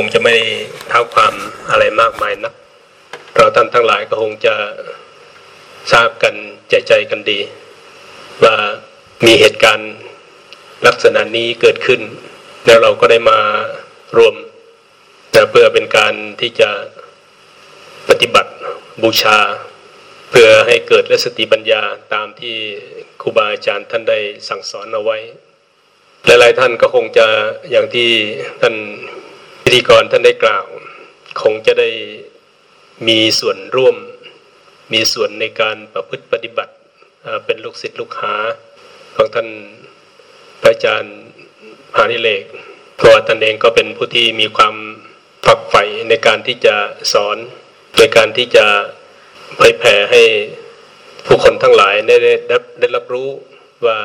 คงจะไม่เท้าความอะไรมากมายนะเราท่านทั้งหลายก็คงจะทราบกันใจใจกันดี ว่ามีเหตุการณ์ลักษณะนี้เกิดขึ้น แล้วเราก็ได้มารวมเพื่อเป็นการที่จะปฏิบัติบูชา เพื่อให้เกิดและสติปัญญาตามที่ครูบาอาจารย์ท่านได้สั่งสอนเอาไว้ หลายๆท่านก็คงจะอย่างที่ท่าน พิธีกรท่านได้กล่าว คงจะได้มีส่วนร่วม มีส่วนในการประพฤติปฏิบัติเป็นลูกศิษย์ลูกหาของท่านพระอาจารย์พานิเลกเพราะว่าท่านเองก็เป็นผู้ที่มีความฝักใฝ่ในการที่จะสอนในการที่จะเผยแผ่ให้ผู้คนทั้งหลายได้ได้ได้รับรู้ว่า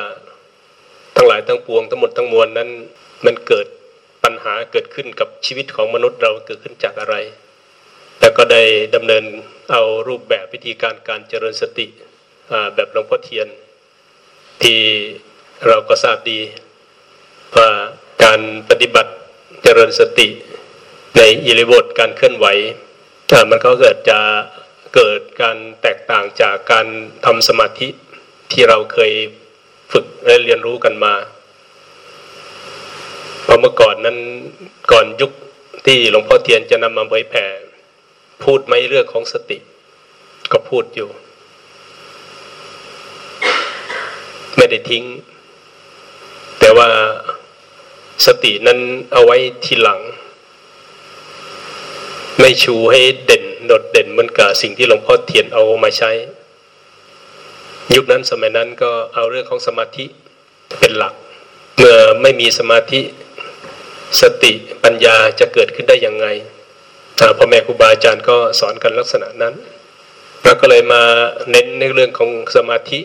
ทั้งหลายทั้งปวงทั้งหมดทั้งมวลนั้นมันเกิด ปัญหาเกิดขึ้นกับชีวิตของมนุษย์เราเกิดขึ้นจากอะไรแล้วก็ได้ดำเนินเอารูปแบบวิธีการการเจริญสติแบบหลวงพ่อเทียน ที่เราก็ทราบดีว่าการปฏิบัติเจริญสติ ในอิริบทการเคลื่อนไหวมันก็เกิดจะเกิดการแตกต่างจากการทำสมาธิที่เราเคยฝึกและเรียนรู้กันมา เพราะเมื่อก่อนนั้นก่อนยุคที่หลวงพ่อเทียนจะนำมาเผยแผ่พูดไม่เรื่องของสติ ก็พูดอยู่ ไม่ได้ทิ้ง แต่ว่าสตินั้นเอาไว้ทีหลัง ไม่ชูให้เด่นโดดเด่นเหมือนกับสิ่งที่หลวงพ่อเทียนเอามาใช้ ยุคนั้นสมัยนั้นก็เอาเรื่องของสมาธิเป็นหลัก เมื่อไม่มีสมาธิ สติปัญญาจะเกิดขึ้นได้ยังไงพ่อแม่ครูบาอาจารย์ก็สอนกันลักษณะนั้นเราก็เลยมาเน้นในเรื่องของสมาธิ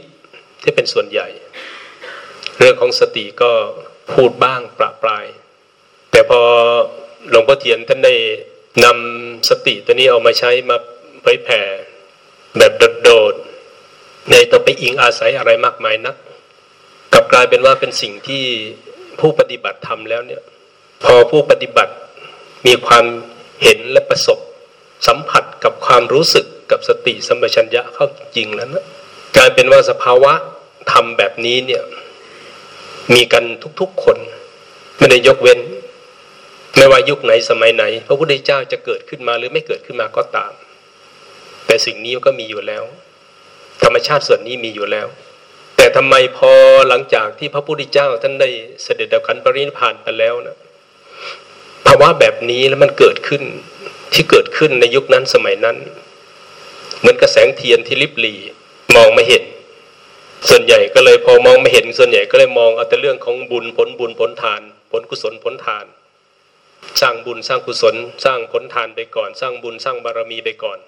ที่เป็นส่วนใหญ่ เรื่องของสติก็พูดบ้างประปราย แต่พอหลวงพ่อเทียนท่านได้นำสติตัวนี้เอามาใช้มาเผยแผ่แบบโดดในต้องไปอิงอาศัยอะไรมากมายนักกลับกลายเป็นว่าเป็นสิ่งที่ผู้ปฏิบัติทำแล้วเนี่ย พอผู้ปฏิบัติมีความเห็นและประสบ สัมผัสกับความรู้สึกกับสติสัมปชัญญะเข้าจริงแล้วนะกลายเป็นว่าสภาวะทำแบบนี้เนี่ยมีกันทุกๆคนไม่ได้ยกเว้น ไม่ว่ายุคไหนสมัยไหน พระพุทธเจ้าจะเกิดขึ้นมาหรือไม่เกิดขึ้นมาก็ตาม แต่สิ่งนี้ก็มีอยู่แล้ว ธรรมชาติส่วนนี้มีอยู่แล้ว แต่ทำไมพอหลังจากที่พระพุทธเจ้าท่านได้เสด็จดับขันปรินิพานไปแล้วนะ ภาวะแบบนี้แล้วมันเกิดขึ้นที่เกิดขึ้นในยุคนั้นสมัยนั้น เหมือนกระแสงเทียนที่ลิบหลีมองไม่เห็น ส่วนใหญ่ก็เลยพอมองไม่เห็น ส่วนใหญ่ก็เลยมองเอาแต่เรื่องของบุญผลบุญผลทาน ผลกุศลผลทาน สร้างบุญสร้างกุศล สร้างผลทานไปก่อน สร้างบุญสร้างบารมีไปก่อน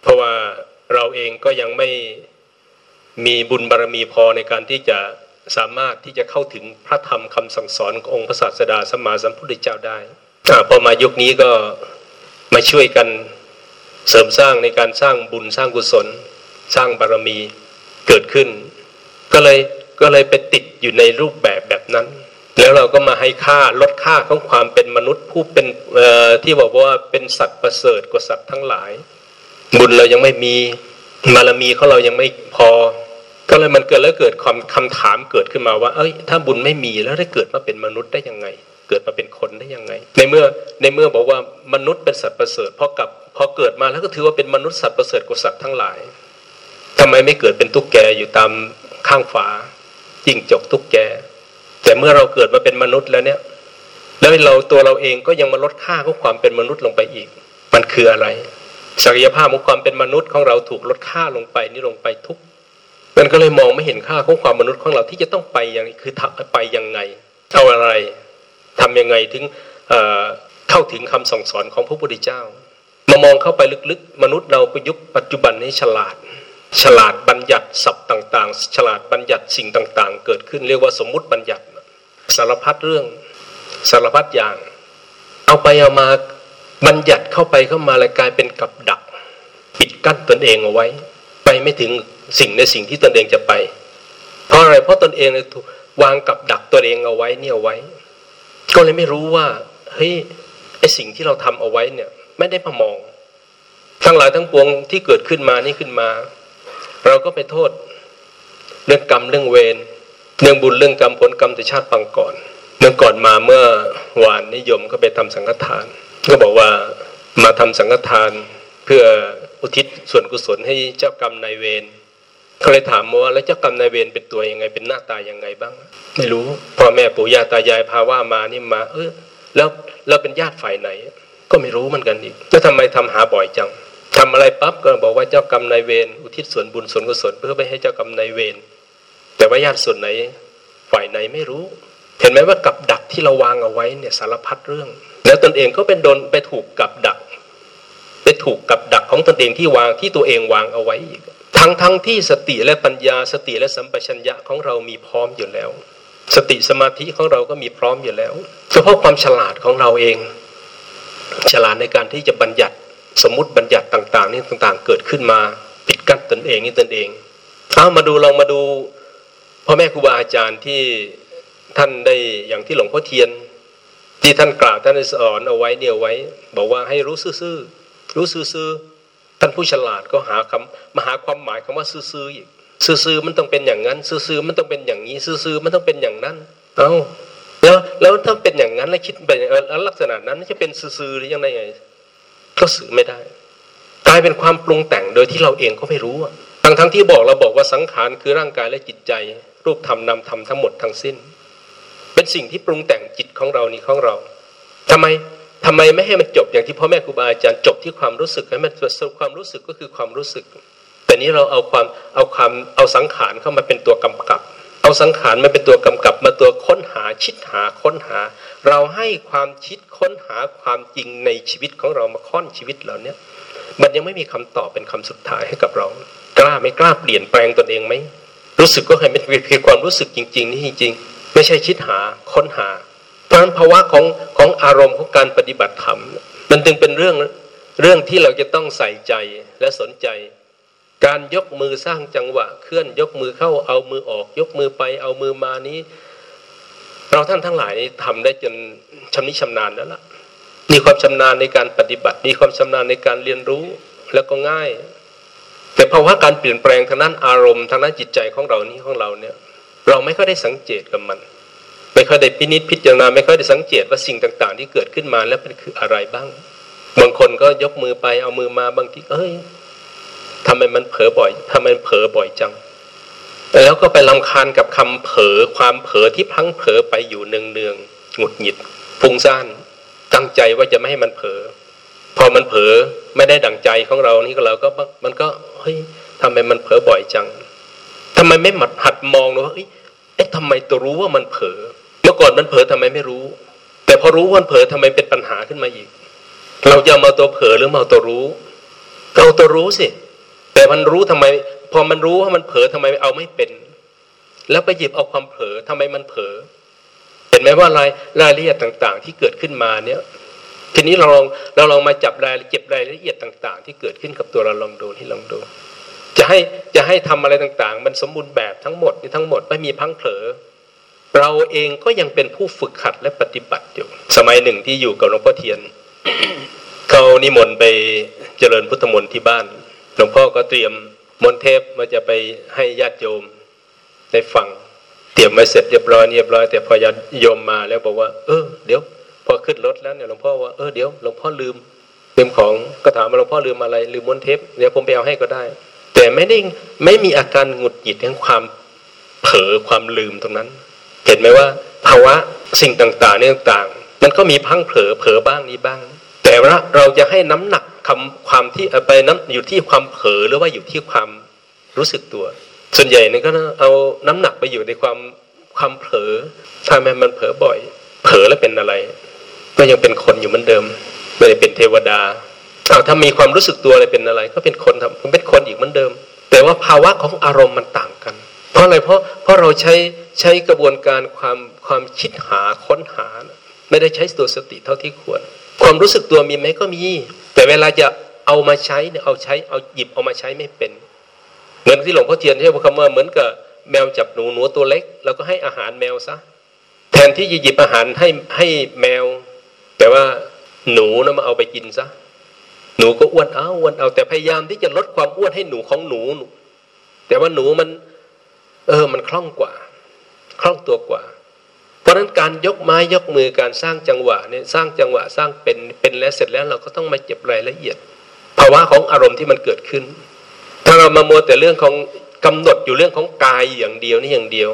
เพราะว่าเราเองก็ยังไม่มีบุญบารรมีพอในการที่จะ สามารถที่จะเข้าถึงพระธรรมคำสั่งสอนขององค์พระศาสดาสมมาสัมพุทธเจ้าได้พอมายุคนี้ก็มาช่วยกันเสริมสร้างในการสร้างบุญสร้างกุศล สร้างบารรมีเกิดขึ้น ก็เลยก็เลยไปติดอยู่ในรูปแบบแบบนั้น แล้วเราก็มาให้ค่าลดค่าของความเป็นมนุษย์ผู้เป็นที่บอกว่าเป็นสัตว์ประเสริฐกว่าสัตว์ทั้งหลาย บุญเรายังไม่มีบารมีของเรายังไม่พอ ก็เลยมันเกิดแล้วเกิดความคำถามเกิดขึ้นมาว่า เอ้ย ถ้าบุญไม่มีแล้วได้เกิดมาเป็นมนุษย์ได้ยังไง เกิดมาเป็นคนได้ยังไง ในเมื่อในเมื่อบอกว่ามนุษย์เป็นสัตว์ประเสริฐพอกับพอเกิดมาแล้วก็ถือว่าเป็นมนุษย์สัตว์ประเสริฐกว่าสัตว์ทั้งหลายทำไมไม่เกิดเป็นตุ๊กแกอยู่ตามข้างฝาจิ้งจกตุ๊กแก แต่เมื่อเราเกิดมาเป็นมนุษย์แล้วเนี่ย แล้วเราตัวเราเองก็ยังมาลดค่าของความเป็นมนุษย์ลงไปอีก มันคืออะไรศักยภาพของความเป็นมนุษย์ของเราถูกลดค่าลงไปนี่ลงไปทุก มันก็เลยมองไม่เห็นค่าของความมนุษย์ของเราที่จะต้องไปอย่างคือไปยังไงเอาอะไรทำยังไงถึงเข้าถึงคำสั่งสอนของพระพุทธเจ้ามามองเข้าไปลึกๆ มนุษย์เราประยุกต์ปัจจุบันนี้ฉลาด ฉลาดบัญญัติศัพท์ต่างๆ ฉลาดบัญญัติสิ่งต่างๆ เกิดขึ้นเรียกว่าสมมุติบัญญัติ สารพัดเรื่องสารพัดอย่าง เอาไปเอามาบัญญัติเข้าไปเข้ามาเลยกลายเป็นกับดัก ปิดกั้นตนเองเอาไว้ ไปไม่ถึง สิ่งในสิ่งที่ตนเองจะไป เพราะอะไรเพราะตนเองถูกวางกับดักตัวเองเอาไว้เนี่ยเอาไว้ ก็เลยไม่รู้ว่าเฮ้ยไอ้สิ่งที่เราทำเอาไว้เนี่ย ไม่ได้มามอง ทั้งหลายทั้งปวงที่เกิดขึ้นมานี่ขึ้นมา เราก็ไปโทษ เรื่องกรรมเรื่องเวรเรื่องบุญเรื่องกรรมผลกรรมแต่ชาติปังก่อนเมื่อก่อนมาเมื่อวานนิยมก็ไปทำสังฆทาน ก็บอกว่ามาทำสังฆทานเพื่ออุทิศส่วนกุศลให้เจ้ากรรมนายเวร เขาเลยถามว่าแล้วเจ้ากรรมนายเวรเป็นตัวยังไง เป็นหน้าตายังไงบ้าง ไม่รู้พ่อแม่ปู่ย่าตายายพาว่ามานี่มา เออแล้วเราเป็นญาติฝ่ายไหน ก็ไม่รู้เหมือนกันอีกแล้วทำไมทำหาบ่อยจังทำอะไรปั๊บก็บอกว่าเจ้ากรรมนายเวรอุทิศส่วนบุญส่วนกุศลเพื่อไปให้เจ้ากรรมนายเวรแต่ว่าญาติส่วนไหน ฝ่ายไหนไม่รู้ เห็นไหมว่ากับดักที่เราวางเอาไว้เนี่ยสารพัดเรื่อง แล้วตนเองก็เป็นโดนไปถูกกับดัก ไปถูกกับดักของตนเองที่วางที่ตัวเองวางเอาไว้อีก ทั้งทั้งที่สติและปัญญาสติและสัมปชัญญะของเรามีพร้อมอยู่แล้ว สติสมาธิของเราก็มีพร้อมอยู่แล้วเฉพาะความฉลาดของเราเอง ฉลาดในการที่จะบัญญัติสมมติบัญญัติต่าง ๆ นี่ต่างๆ เกิดขึ้นมาปิดกั้นตนเองนี่ตนเองเอามาดูลองมาดูพ่อแม่ครูบาอาจารย์ที่ท่านได้อย่างที่หลวงพ่อเทียน ที่ท่านกล่าวท่านสอนเอาไว้เนี่ยไว้ บอกว่าให้รู้ซื่อๆรู้ซื่อๆ ท่านผู้ฉลาดก็หาคำมาหาความหมายคำว่าซื่อๆอีกซื่อๆมันต้องเป็นอย่างนั้น ซื่อๆมันต้องเป็นอย่างนี้ ซื่อๆมันต้องเป็นอย่างนั้น เอาแล้วแล้วถ้าเป็นอย่างนั้นแล้วคิดเป็นลักษณะนั้นจะเป็นซื่อๆหรือยังไงก็สื่อไม่ได้ กลายเป็นความปรุงแต่งโดยที่เราเองก็ไม่รู้ทั้งทั้งที่บอกเราบอกว่าสังขารคือร่างกายและจิตใจ รูปธรรมนามธรรมทั้งหมดทั้งสิ้น เป็นสิ่งที่ปรุงแต่งจิตของเรานี่ของเราทำไม ทำไมไม่ให้มันจบอย่างที่พ่อแม่ครูบาอาจารย์จบที่ความรู้สึกให้มันประสบความรู้สึกก็คือความรู้สึก แต่นี้เราเอาความเอาความเอาสังขารเข้ามาเป็นตัวกำกับ เอาสังขารมาเป็นตัวกำกับมาตัวค้นหาชิดหาค้นหา เราให้ความคิดค้นหาความจริงในชีวิตของเรามาค่อนชีวิตเราเนี้ยมันยังไม่มีคำตอบเป็นคำสุดท้ายให้กับเรา กล้าไม่กล้าเปลี่ยนแปลงตนเองไหมรู้สึกก็ให้เป็นเพียงความรู้สึกจริง ๆ นี่จริง ๆ ไม่ใช่คิดหาค้นหา เพราะฉะนั้นภาวะของของอารมณ์ของการปฏิบัติธรรม มันจึงเป็นเรื่องเรื่องที่เราจะต้องใส่ใจและสนใจ การยกมือสร้างจังหวะ เคลื่อนยกมือเข้าเอามือออก ยกมือไปเอามือมานี้ เราท่านทั้งหลายนี้ทำได้จนชำนิชำนาญแล้วล่ะมีความชำนาญในการปฏิบัติ มีความชำนาญในการเรียนรู้แล้วก็ง่าย แต่ภาวะการเปลี่ยนแปลงทางนั้นอารมณ์ทางนั้นจิตใจของเรานี้ของเราเนี่ย เราไม่ค่อยได้สังเกตกับมัน ไม่ค่อยได้พินิจพิจารณาไม่ค่อยได้สังเกตว่าสิ่งต่าง ๆ ที่เกิดขึ้นมาแล้วเป็นคืออะไรบ้าง บางคนก็ยกมือไปเอามือมาบางทีเอ้ยทำไมมันเผลอบ่อยทำไมมันเผลอบ่อยจัง แล้วก็ไปลำคาญกับคำเผลอความเผลอที่พังเผลอไปอยู่เนืองๆหงุดหงิดฟุ้งซ่านตั้งใจว่าจะไม่ให้มันเผลอพอมันเผลอไม่ได้ดั่งใจของเรานี่ก็เราก็มันก็เฮ้ยทำไมมันเผลอบ่อยจังทำไมไม่หมัดหัดมองเลยว่าเอ้ยเอ๊ะทำไมตัวรู้ว่ามันเผลอ มื่อก่อนมันเผลอทำไมไม่รู้ แต่พอรู้ว่ามันเผลอทำไมเป็นปัญหาขึ้นมาอีก เราจะมาตัวเผลอหรือมาตัวรู้เอาตัวรู้สิแต่มันรู้ทำไม พอมันรู้ว่ามันเผลอทำไมเอาไม่เป็น แล้วไปหยิบเอาความเผลอทำไมมันเผลอเห็นไหมว่ารายรายละเอียดต่าง ๆ ที่เกิดขึ้นมาเนี่ยทีนี้เราลองเราลองมาจับรายเก็บรายละเอียดต่าง ๆ ที่เกิดขึ้นกับตัวเราลองดูที่ลองดู จะให้จะให้ทำอะไรต่าง ๆ มันสมบูรณ์แบบทั้งหมดนี่ทั้งหมดไม่มีพังเผลอ เราเองก็ยังเป็นผู้ฝึกขัดและปฏิบัติอยู่ สมัยหนึ่งที่อยู่กับหลวงพ่อเทียนเขานิมนต์ไปเจริญพุทธมนต์ที่บ้าน หลวงพ่อก็เตรียมมนเทพมาจะไปให้ญาติโยมได้ฟัง เตรียมมาเสร็จเรียบร้อยเรียบร้อยแต่พอญาติโยมมาแล้วบอกว่า เออเดี๋ยว พอขึ้นรถแล้วเนี่ยหลวงพ่อว่าเออเดี๋ยวหลวงพ่อลืมลืมของก็ถามว่าหลวงพ่อลืมอะไรลืมมนเทปเดี๋ยวผมไปเอาให้ก็ได้ แต่ไม่ได้ไม่มีอาการหงุดหงิดทั้งความเผลอความลืมตรงนั้น เห็นไหมว่า ภาวะสิ่งต่างๆเนี่ยต่างๆมันก็มีพังเผลอเผลอบ้างนี้บ้าง แต่ว่าเราจะให้น้ำหนักคำความที่ไปน้ำอยู่ที่ความเผลอหรือว่าอยู่ที่ความรู้สึกตัว ส่วนใหญ่นี่ก็เอาน้ำหนักไปอยู่ในความความเผลอทำไมมันเผลอบ่อย เผลอแล้วเป็นอะไร ก็ยังเป็นคนอยู่เหมือนเดิมไม่ได้เป็นเทวดาเอาถ้ามีความรู้สึกตัวอะไรเป็นอะไร ก็เป็นคนทำเป็นคนอีกเหมือนเดิม แต่ว่าภาวะของอารมณ์มันต่างกัน เพราะอะไรเพราะเพราะเราใช้ใช้กระบวนการความความคิดหาค้นหา ไม่ได้ใช้ตัวสติเท่าที่ควร ความรู้สึกตัวมีไหมก็มี แต่เวลาจะเอามาใช้เนี่ยเอาใช้เอาหยิบเอามาใช้ไม่เป็น เหมือนที่หลวงพ่อเทียนใช้คำว่าเหมือนกับแมวจับหนูหนูตัวเล็กเราก็ให้อาหารแมวซะแทนที่จะหยิบอาหารให้ให้แมว แต่ว่าหนูนะมาเอาไปกินซะหนูก็อ้วนเอาอ้วนเอาแต่พยายามที่จะลดความอ้วนให้หนูของหนู แต่ว่าหนูมัน เออมันคล่องกว่า คล่องตัวกว่า เพราะฉะนั้นการยกไม้ยกมือการสร้างจังหวะเนี่ยสร้างจังหวะสร้างเป็นเป็นแล้วเสร็จแล้วเราก็ต้องมาเจ็บรายละเอียด ภาวะของอารมณ์ที่มันเกิดขึ้น ถ้าเรามาโมแต่เรื่องของกำหนดอยู่เรื่องของกายอย่างเดียวนี่อย่างเดียว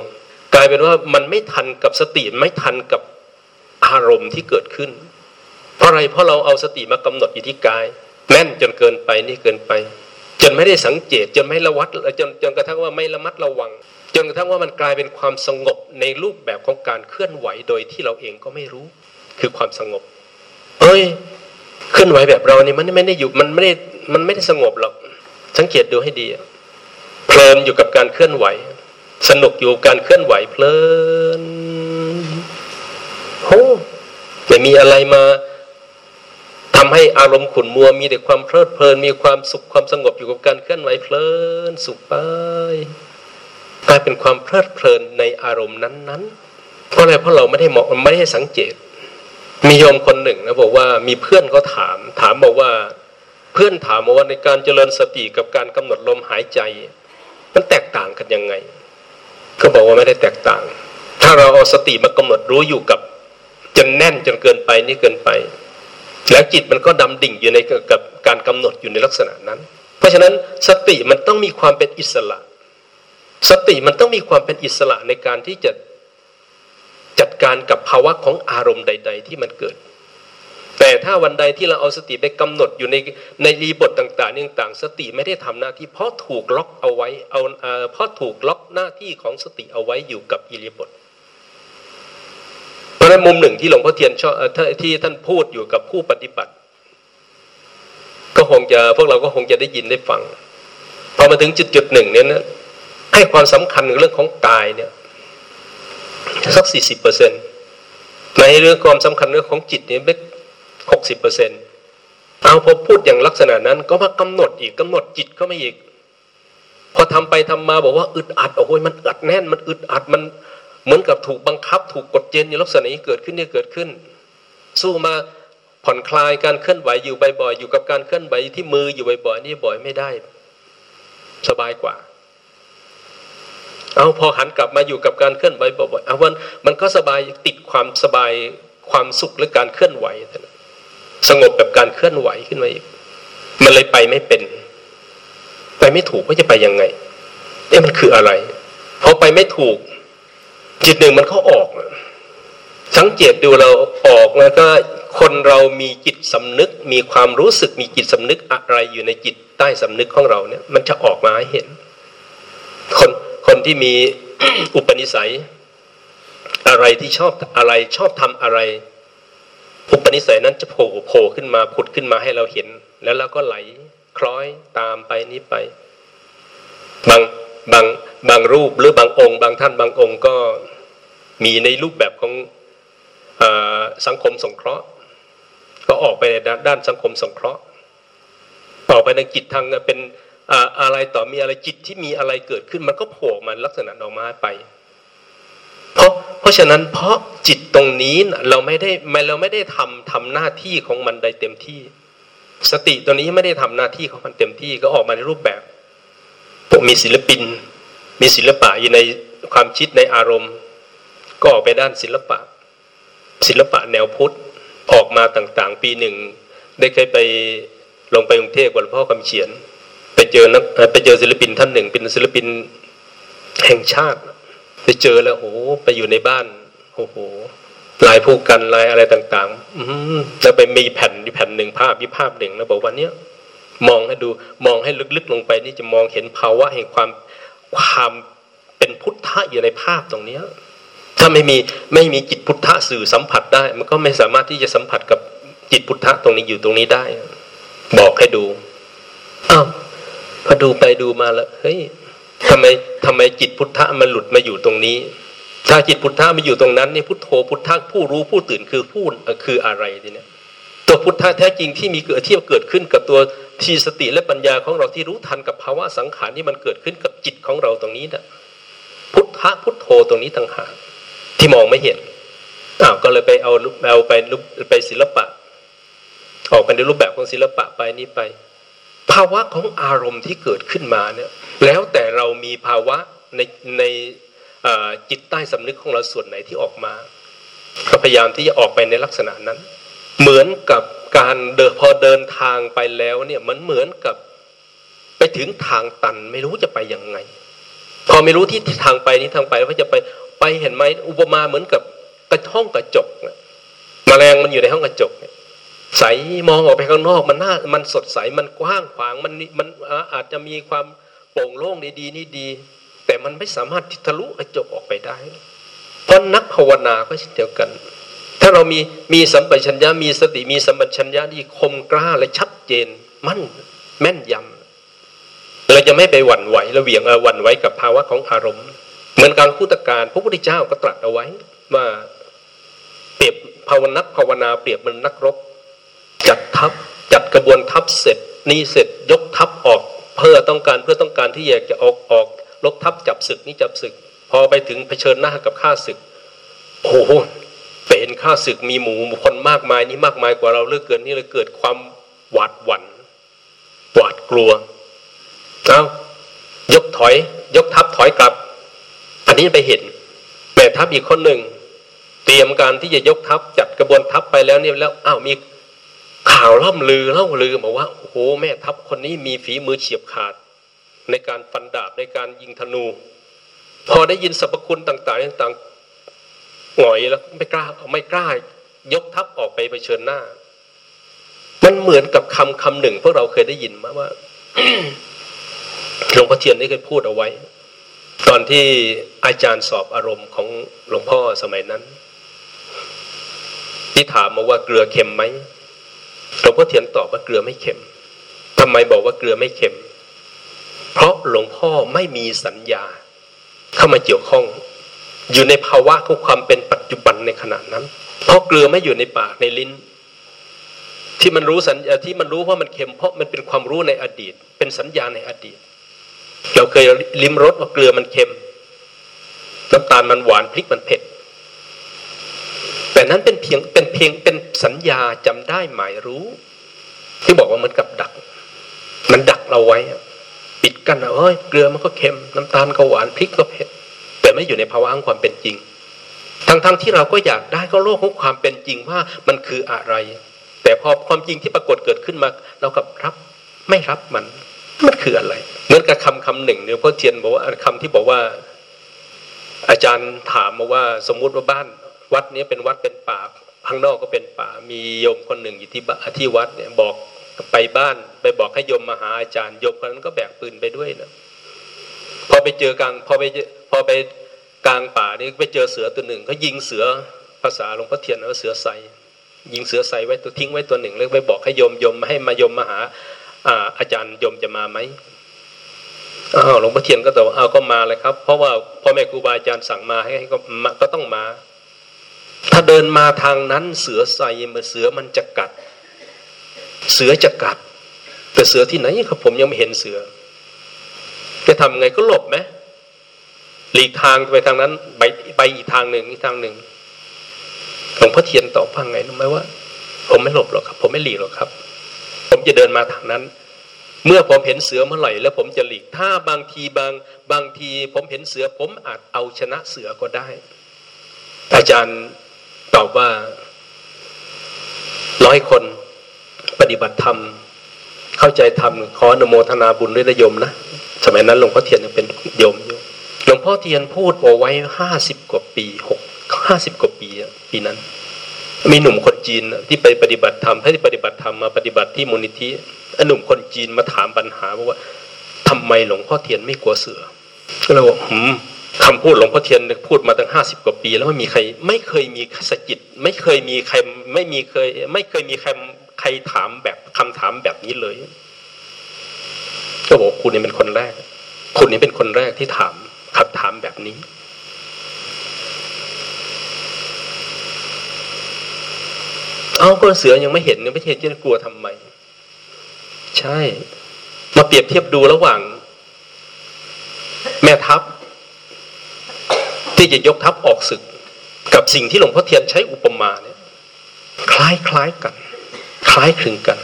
กลายเป็นว่ามันไม่ทันกับสติไม่ทันกับอารมณ์ที่เกิดขึ้น เพราะอะไรเพราะเราเอาสติมากำหนดอยู่ที่กายแม่นจนเกินไปนี่เกินไป จนไม่ได้สังเกตจนไม่ระวัดจนจนกระทั่งว่าไม่ระมัดระวัง จนกระทั่งว่ามันกลายเป็นความสงบในรูปแบบของการเคลื่อนไหวโดยที่เราเองก็ไม่รู้ คือความสงบ เอ้ยเคลื่อนไหวแบบเรานี่มันไม่ได้อยู่มันไม่ได้มันไม่ได้สงบหรอกสังเกตดูให้ดีเพลินอยู่กับการเคลื่อนไหว สนุกอยู่การเคลื่อนไหวเพลินโอ้ไม่มีอะไรมา ทำให้อารมณ์ขุ่นมัวมีแต่ความเพลิดเพลิน มีความสุขความสงบอยู่กับการเคลื่อนไหวเพลินสุขไปกลายเป็นความเพลิดเพลินในอารมณ์นั้นๆ เพราะอะไรเพราะเราไม่ได้เหมาะไม่ได้สังเกต มีโยมคนหนึ่งนะบอกว่ามีเพื่อนเขาถาม ถามบอกว่า เพื่อนถามว่าในการเจริญสติกับการกำหนดลมหายใจ มันแตกต่างกันยังไง ก็บอกว่าไม่ได้แตกต่าง ถ้าเราเอาสติมากำหนดรู้อยู่กับจนแน่นจนเกินไปนี่เกินไป แล้วจิตมันก็ดำดิ่งอยู่ในกับการกำหนดอยู่ในลักษณะนั้น เพราะฉะนั้นสติมันต้องมีความเป็นอิสระ สติมันต้องมีความเป็นอิสระในการที่จะจัดการกับภาวะของอารมณ์ใด ๆ ที่มันเกิด แต่ถ้าวันใดที่เราเอาสติไปกำหนดอยู่ในในรีบทต่างๆต่างๆสติไม่ได้ทำหน้าที่เพราะถูกล็อกเอาไว้เอาเพราะถูกล็อกหน้าที่ของสติเอาไว้อยู่กับอิริบทะนั้นมุมหนึ่งที่หลวงพ่อเทียนชอบที่ท่านพูดอยู่กับผู้ปฏิบัติ ก็คงจะพวกเราก็คงจะได้ยินได้ฟังพอมาถึงจุดจุดหนึ่งเนี่ยนะให้ความสำคัญในเรื่องของกายเนี่ยสักสี่สิบเปอร์เซ็นต์ในเรื่องความสำคัญเรื่องของจิตเนี่ยเบ็กหกสิบเปอร์เซ็นต์เอาพอพูดอย่างลักษณะนั้นก็มากำหนดอีกกำหนดจิตก็ไม่อีก พอทำไปทำมาบอกว่าอึดอัดโอ้ยมันอัดแน่นมันอึดอัดมัน เหมือนกับถูกบังคับ ถูกกดเจนในลักษณะนี้เกิดขึ้นเนี่ยเกิดขึ้น สู้มาผ่อนคลายการเคลื่อนไหวอยู่บ่อยๆอยู่กับการเคลื่อนไหวที่มืออยู่บ่อยๆนี่บ่อยไม่ได้ สบายกว่า เอาพอหันกลับมาอยู่กับการเคลื่อนไหวบ่อยๆเอาวันมันก็สบายติดความสบายความสุขหรือการเคลื่อนไหวสงบแบบการเคลื่อนไหวขึ้นมาอีก มันเลยไปไม่เป็น ไปไม่ถูกว่าจะไปยังไงเอ๊ะมันคืออะไรพอไปไม่ถูก จิตหนึ่งมันเขาออก สังเกตดูเราออกแล้วก็คนเรามีจิตสำนึก มีความรู้สึกมีจิตสำนึกอะไรอยู่ในจิตใต้สำนึกของเราเนี่ย มันจะออกมาให้เห็น คนคนที่มีอุปนิสัย อะไรที่ชอบอะไรชอบทำอะไร อุปนิสัยนั้นจะโผล่โผล่ขึ้นมาผุดขึ้นมาให้เราเห็น แล้วเราก็ไหลคล้อยตามไปนี้ไป บางบาง บางรูปหรือบางองค์ บางท่านบางองค์ก็มีในรูปแบบของอสังคมสงเคราะห์ ก็ออกไปในด้านสังคมสงเคราะห์ออกไปในจิตทางเป็นอะไรต่อมีอะไรจิตที่มีอะไรเกิดขึ้น มันก็โผล่มันลักษณะออกมาไป เพราะเพราะฉะนั้นเพราะจิตตรงนี้เราไม่ได้เราไม่ได้ทำทำหน้าที่ของมันได้เต็มที่ สติตัวนี้ไม่ได้ทำหน้าที่ของมันเต็มที่ก็ออกมาในรูปแบบผมมีศิลปิน มีศิลปะอยู่ในความคิดในอารมณ์ ก็ออกไปด้านศิลปะ ศิลปะแนวพุทธออกมาต่างๆ ปีหนึ่ง ได้เคยไปลงไปกรุงเทพกับหลวงพ่อคำเขียน ไปเจอนักไปเจอศิลปินท่านหนึ่ง เป็นศิลปินแห่งชาติ ไปเจอแล้วโอ้ไปอยู่ในบ้านโอ้โหลายผู้กันลายอะไรต่างๆ อืแล้วไปมีแผ่นแผ่นหนึ่งภาพวิภาพหนึ่งแล้วบอกว่าเนี้ยมองให้ดูมองให้ลึกๆลงไปนี่จะมองเห็นภาวะแห่งความ ความเป็นพุทธะอยู่ในภาพตรงนี้ถ้าไม่มีไม่มีจิตพุทธะสื่อสัมผัสได้ มันก็ไม่สามารถที่จะสัมผัสกับจิตพุทธะตรงนี้อยู่ตรงนี้ได้ บอกให้ดูอ้าวพอดูไปดูมาแล้วเฮ้ยทำไมทำไมจิตพุทธะมันหลุดมาอยู่ตรงนี้ ถ้าจิตพุทธะมาอยู่ตรงนั้นนี่พุทโธพุทธะผู้รู้ผู้ตื่นคือผู้คืออะไรทีเนี้ย พุทธะแท้จริงที่มีเกิดที่เกิดขึ้นกับตัวที่สติและปัญญาของเราที่รู้ทันกับภาวะสังขารที่มันเกิดขึ้นกับจิตของเราตรงนี้นะพุทธะพุทโธตรงนี้ต่างหากที่มองไม่เห็นอ้าวก็เลยไปเอาเอาไปไปศิลปะอกไปในรูปแบบของศิลปะไปนี้ไป ภาวะของอารมณ์ที่เกิดขึ้นมาเนี่ย แล้วแต่เรามีภาวะในในจิตใต้สำนึกของเราส่วนไหนที่ออกมาก็พยายามที่จะออกไปในลักษณะนั้น เหมือนกับการเดินพอเดินทางไปแล้วเนี่ยมันเหมือนกับไปถึงทางตัน ไม่รู้จะไปยังไง พอไม่รู้ที่ทางไปนี้ทางไปว่าจะไปไปเห็นไหมอุปมาเหมือนกับกระห้องกระจกมแมลงมันอยู่ในห้องกระจกใสมองออกไปข้างนอกมันน่ามันสดใสมันกว้างขวางมันมันอาจจะมีความโปร่งโล่งดีๆนี่ดี แต่มันไม่สามารถทะลุกระจกออกไปได้ เพราะนักภาวนาก็เช่นเดียวกัน ถ้าเรามีมีสัมปชัญญะมีสติมีสัมปชัญญะที่คมกล้าและชัดเจน มั่นแม่นยำเราจะไม่ไปหวั่นไหวราเวียงหวั่นไหวกับภาวะของอารมณ์ เหมือนการพุทธการพระพุทธเจ้าก็ตรัสเอาไว้ว่าเปรียบภาวนักภาวนาเปรียบเหมือนนักรบ จัดทัพจัดกระบวนทัพเสร็จนี่เสร็จยกทัพออกเพื่อต้องการเพื่อต้องการที่อยากจะออกออกลบทัพจับศึกนี่จับศึก พอไปถึงเผชิญหน้ากับข้าศึกโอ้โห เป็นข้าศึกมีหมู่คนมากมายนี่มากมายกว่าเราเลือกเกินนี่เลยเกิดความหวาดหวัน่นหวาดกลัวเอายกถอย ยกทัพถอยกลับ อันนี้ไปเห็นแม่ทัพอีกคนหนึ่ง เตรียมการที่จะยกทัพจัดกระบวนทัพไปแล้วเนี่ยแล้วอ้าวมีข่าวล่ำลือเล่าลือบอกว่าโอ้โหแม่ทัพคนนี้มีฝีมือเฉียบขาด ในการฟันดาบในการยิงธนู พอได้ยินสรรพคุณต่าง ๆ ต่าง หงอยแล้วไม่กล้าไม่กล้ายกทัพออกไปไปเชิญหน้า มันเหมือนกับคำคำหนึ่ง พวกเราเคยได้ยินมาว่าหลวงพ่อเทียนได้เคยพูดเอาไว้ ตอนที่อาจารย์สอบอารมณ์ของหลวงพ่อสมัยนั้น ที่ถามมาว่าเกลือเค็มไหมหลวงพ่อเทียนตอบว่าเกลือไม่เค็มทำไมบอกว่าเกลือไม่เค็ม เพราะหลวงพ่อไม่มีสัญญาเข้ามาเกี่ยวข้อง อยู่ในภาวะของความเป็นปัจจุบันในขณะนั้น เพราะเกลือไม่อยู่ในปากในลิ้น ที่มันรู้สัญญาที่มันรู้ว่ามันเค็มเพราะมันเป็นความรู้ในอดีต เป็นสัญญาในอดีต เราเคยลิ้มรสว่าเกลือมันเค็มน้ำตาลมันหวานพริกมันเผ็ดแต่นั้นเป็นเพียงเป็นเพียงเป็นสัญญาจำได้หมายรู้ ที่บอกว่ามันกับดัก มันดักเราไว้ ปิดกั้นเอ้ยเกลือมันก็เค็มน้ำตาลก็หวานพริกก็เผ็ด แต่ไม่อยู่ในภาวะของความเป็นจริง ทั้งๆทที่เราก็อยากได้ก็โลกของความเป็นจริงว่ามันคืออะไร แต่พอความจริงที่ปรากฏเกิดขึ้นมา เรากับรับไม่รับมันมันคืออะไรเหมือนกับคำคำหนึ่งเนี่ยพ่อเทียนบอกว่าคำที่บอกว่า อาจารย์ถามมาว่าสมมุติว่าบ้าน วัดนี้เป็นวัดเป็นป่าข้างนอกก็เป็นป่ามีโยมคนหนึ่งอยู่ที่ที่วัดเนี่ยบอกไปบ้าน ไปบอกให้โยมมาหาอาจารย์โยมคนนั้นก็แบกปืนไปด้วยนะ พอไปเจอกลางพอไปพอไปกลางป่านี่ไปเจอเสือตัวหนึ่งเขายิงเสือภาษาหลวงพ่อเทียนว่าเสือใสยิงเสือใสไว้ตัวทิ้งไว้ตัวหนึ่งแล้วไปบอกให้โยมโยมให้มาโยมมาหาอาจารย์โยมจะมาไหมอ้าวหลวงพ่อเทียนก็ตอบว่าอ้าวก็มาเลยครับ เพราะว่าพ่อแม่ครูบาอาจารย์สั่งมาให้ก็ก็ต้องมา ถ้าเดินมาทางนั้นเสือใส่มื่อเสือมันจะกัด เสือจะกัด แต่เสือที่ไหนครับผมยังไม่เห็นเสือ จะทำไงก็หลบไหมหลีกทางไปทางนั้น ไปไปอีกทางหนึ่งอีกทางหนึ่งหลวงพ่อเทียนตอบฟังไงรู้ไหมว่า ผมไม่หลบหรอกครับ ผมไม่หลีกหรอกครับ ผมจะเดินมาทางนั้น เมื่อผมเห็นเสือเมื่อไหร่แล้วผมจะหลีก ถ้าบางทีบาง บางที ผมเห็นเสือ ผมอาจเอาชนะเสือก็ได้ อาจารย์ตอบว่าร้อยคนปฏิบัติธรรม เข้าใจธรรมขออนโมทนาบุญด้วยนโยมนะ สมัยนั้นหลวงพ่อเทียนยังเป็นโยมอยู่หลวงพ่อเทียนพูดเอาไว้ห้าสิบกว่าปีหกห้าสิบกว่าปีปีนั้น มีหนุ่มคนจีนที่ไปปฏิบัติธรรมให้ปฏิบัติธรรมมาปฏิบัติที่มูลนิธิหนุ่มคนจีนมาถามปัญหาว่าทำไมหลวงพ่อเทียนไม่กลัวเสือก็เลยบอกหืมคำพูดหลวงพ่อเทียนพูดมาตั้งห้าสิบกว่าปี แล้วไม่มีใคร ไม่เคยมีสกิจไม่เคยมีใครไม่มีเคย ไม่เคยมีใครใครถามแบบคำถามแบบนี้เลย ก็บอกคุณนี่เป็นคนแรก คุณนี่เป็นคนแรกที่ถามคำถามแบบนี้ เอาก็เสือยังไม่เห็นยังไม่เห็นจะกลัวทำไม ใช่ มาเปรียบเทียบดูระหว่าง แม่ทัพ ที่จะยกทัพออกศึก กับสิ่งที่หลวงพ่อเทียนใช้อุปมาเนี่ย คล้ายคล้ายกัน คล้ายคลึงกัน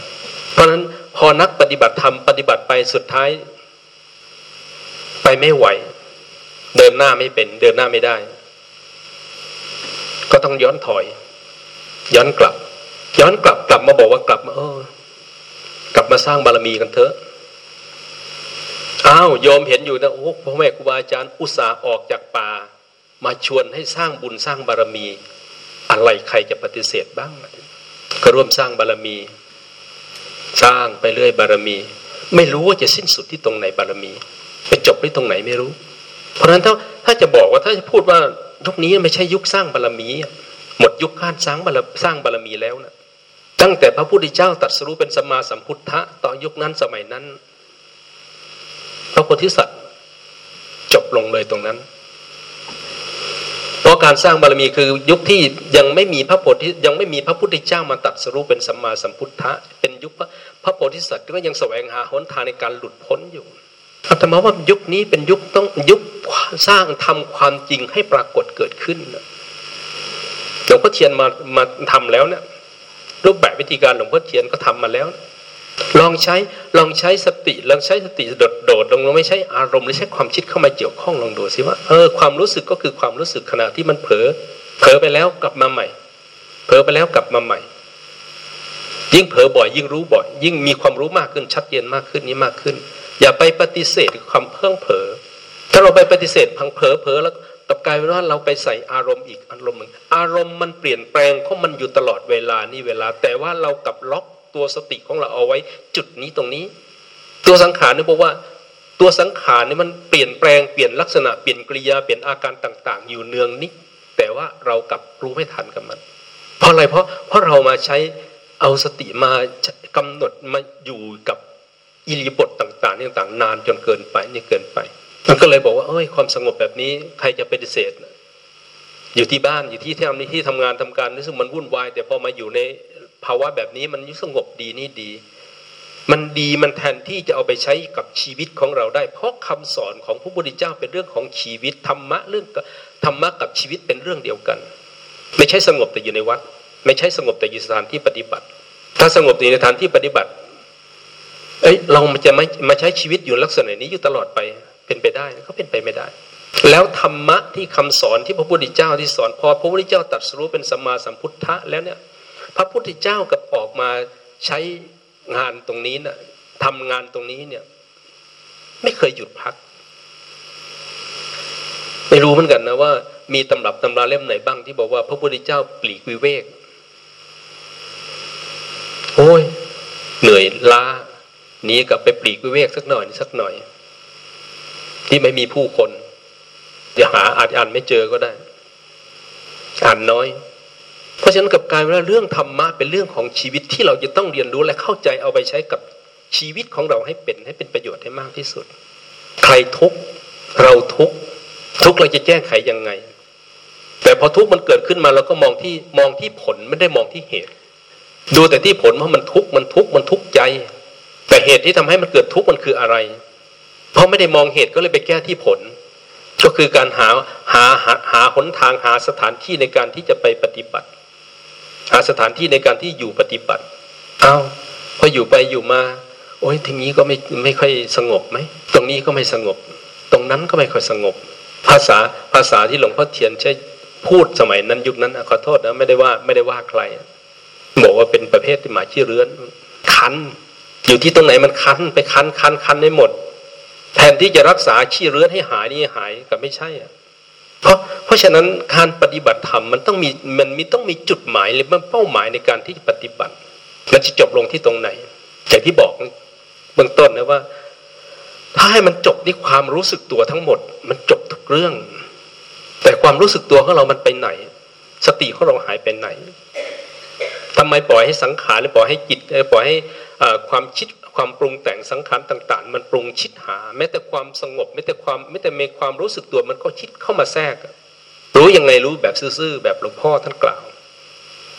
เพราะฉะนั้น พอนักปฏิบัติธรรมปฏิบัติไปสุดท้าย ไปไม่ไหว เดินหน้าไม่เป็น เดินหน้าไม่ได้ ก็ต้องย้อนถอย ย้อนกลับ ย้อนกลับกลับมาบอกว่ากลับมาเออกลับมาสร้างบารมีกันเถอะอ้าวโยมเห็นอยู่นะโอ้พ่อแม่ครูบาอาจารย์อุตส่าห์ออกจากป่า มาชวนให้สร้างบุญสร้างบารมี อะไรใครจะปฏิเสธบ้าง ก็ร่วมสร้างบารมี สร้างไปเรื่อยบารมี ไม่รู้ว่าจะสิ้นสุดที่ตรงไหนบารมี ไปจบที่ตรงไหนไม่รู้ เพราะฉะนั้นถ้าถ้าจะบอกว่าถ้าจะพูดว่ายุคนี้ไม่ใช่ยุคสร้างบารมี หมดยุคการสร้างบารสร้างบารมีแล้วนะตั้งแต่พระพุทธเจ้าตรัสรู้เป็นสัมมาสัมพุทธะต่อยุคนั้นสมัยนั้น พระโพธิสัตว์จบลงเลยตรงนั้น เพราะการสร้างบารมีคือยุคที่ยังไม่มีพระโพธิยังไม่มีพระพุทธเจ้ามาตัดสรุปเป็นสัมมาสัมพุทธะเป ยุคพระโพธิสัตว์ก็ยังแสวงหาหนทางในการหลุดพ้นอยู่อาตมาว่ายุคนี้เป็นยุคต้องยุคสร้างทำความจริงให้ปรากฏเกิดขึ้นหลวงพ่อเทียนมามาทำแล้วเนี่ยรูปแบบวิธีการหลวงพ่อเทียนก็ทำมาแล้ว ลองใช้ลองใช้สติลองใช้สติโดดโดดลงไม่ใช่อารมณ์หรือใช้ความคิดเข้ามาเกี่ยวข้องลองดูสิว่าเออความรู้สึกก็คือความรู้สึกขณะที่มันเผลอเผลอไปแล้วกลับมาใหม่เผลอไปแล้วกลับมาใหม่ ยิ่งเผลอบ่อย ยิ่งรู้บ่อย ยิ่งมีความรู้มากขึ้นชัดเจนมากขึ้นนี้มากขึ้น อย่าไปปฏิเสธความเพิ่งเผลอถ้าเราไปปฏิเสธพังเผลอเผลอแล้วกับกลายเป็นว่าเราไปใส่อารมณ์อีกอารมณ์หนึ่งอารมณ์มันเปลี่ยนแปลงเพราะมันอยู่ตลอดเวลานี่เวลา แต่ว่าเรากับล็อกตัวสติของเราเอาไว้จุดนี้ตรงนี้ ตัวสังขารนี่บอกว่า ตัวสังขารนี่มันเปลี่ยนแปลงเปลี่ยนลักษณะเปลี่ยนกริยาเปลี่ยนอาการต่าง ๆ อยู่เนืองนิดแต่ว่าเรากับรู้ไม่ทันกับมัน เพราะอะไรเพราะเพราะเรามาใช้ เอาสติมากำหนดมาอยู่กับอิริบทต่างๆนี่ต่างๆ นานจนเกินไปนี่เกินไปมันก็เลยบอกว่าเอ้ยความสงบแบบนี้ใครจะปฏิเสธอยู่ที่บ้านอยู่ที่ที่ทำที่ทำงานทำการนี่ซึ่งมันวุ่นวาย แต่พอมาอยู่ในภาวะแบบนี้มันยุสงบดีนี่ดี มันดีมันแทนที่จะเอาไปใช้กับชีวิตของเราได้ เพราะคำสอนของพระพุทธเจ้าเป็นเรื่องของชีวิตธรรมะเรื่องธรรมะกับชีวิตเป็นเรื่องเดียวกัน ไม่ใช่สงบแต่อยู่ในวัด ไม่ใช่สงบแต่อยู่สถานที่ปฏิบัติ ถ้าสงบอยู่ในสถานที่ปฏิบัติ เอ้ยเราจะไม่มาใช้ชีวิตอยู่ลักษณะนี้อยู่ตลอดไปเป็นไปได้ก็เป็นไปไม่ได้ แล้วธรรมะที่คำสอนที่พระพุทธเจ้าที่สอนพอพระพุทธเจ้าตรัสรู้เป็นสัมมาสัมพุทธะแล้วเนี่ย พระพุทธเจ้ากับออกมาใช้งานตรงนี้นะ่ะทำงานตรงนี้เนี่ย ไม่เคยหยุดพัก ไม่รู้เหมือนกันนะว่า มีตำรับตำราเล่มไหนบ้างที่บอกว่า พระพุทธเจ้าปลีกวิเวกโอ้ย เหนื่อยล้านี้กับไปปลีกวิเวกสักหน่อยสักหน่อย ที่ไม่มีผู้คนเดี๋ยวหาอาจอ่านไม่เจอก็ได้ อ่านน้อย เพราะฉะนั้นกับการว่าเรื่องธรรมะเป็นเรื่องของชีวิตที่เราจะต้องเรียนรู้และเข้าใจเอาไปใช้กับชีวิตของเราให้เป็นให้เป็นประโยชน์ให้มากที่สุด ใครทุกเราทุกทุกเราจะแก้ไขยังไง แต่พอทุกมันเกิดขึ้นมาเราก็มองที่มองที่ผลไม่ได้มองที่เหตุ ดูแต่ที่ผลว่ามันทุกข์มันทุกข์มันทุกข์ใจ แต่เหตุที่ทำให้มันเกิดทุกข์มันคืออะไร เพราะไม่ได้มองเหตุก็เลยไปแก้ที่ผล ก็คือการหาหาหาหาหนทางหาสถานที่ในการที่จะไปปฏิบัติ หาสถานที่ในการที่อยู่ปฏิบัติเอาพออยู่ไปอยู่มา โอ้ยทีนี้ก็ไม่ไม่ค่อยสงบไหมตรงนี้ก็ไม่สงบ ตรงนั้นก็ไม่ค่อยสงบ ภาษาภาษาที่หลวงพ่อเทียนใช้พูดสมัยนั้นยุคนั้นขอโทษนะไม่ได้ว่าไม่ได้ว่าใคร บอกว่าเป็นประเภทที่หมาชี้เรือน คันอยู่ที่ตรงไหนมันคันไปคันคันคันได้หมด แทนที่จะรักษาชี้เรือนให้หายนี่หายก็ไม่ใช่อะเพราะเพราะฉะนั้นการปฏิบัติธรรมมันต้องมีมันมีต้องมีจุดหมายหรือมันเป้าหมายในการที่จะปฏิบัติมันจะจบลงที่ตรงไหนอย่างที่บอกเบื้องต้นนะว่า ถ้าให้มันจบที่ความรู้สึกตัวทั้งหมด มันจบทุกเรื่อง แต่ความรู้สึกตัวของเรามันไปไหน สติของเราหายไปไหน ทำไมปล่อยให้สังขารหรือปล่อยให้จิตปล่อยให้ความคิดความปรุงแต่งสังขารต่าง ๆ มันปรุงชิดหา แม้แต่ความสงบแม้แต่ความแม้แต่มีความรู้สึกตัวมันก็คิดเข้ามาแทรก รู้ยังไงรู้แบบซื่อๆแบบหลวงพ่อท่านกล่าว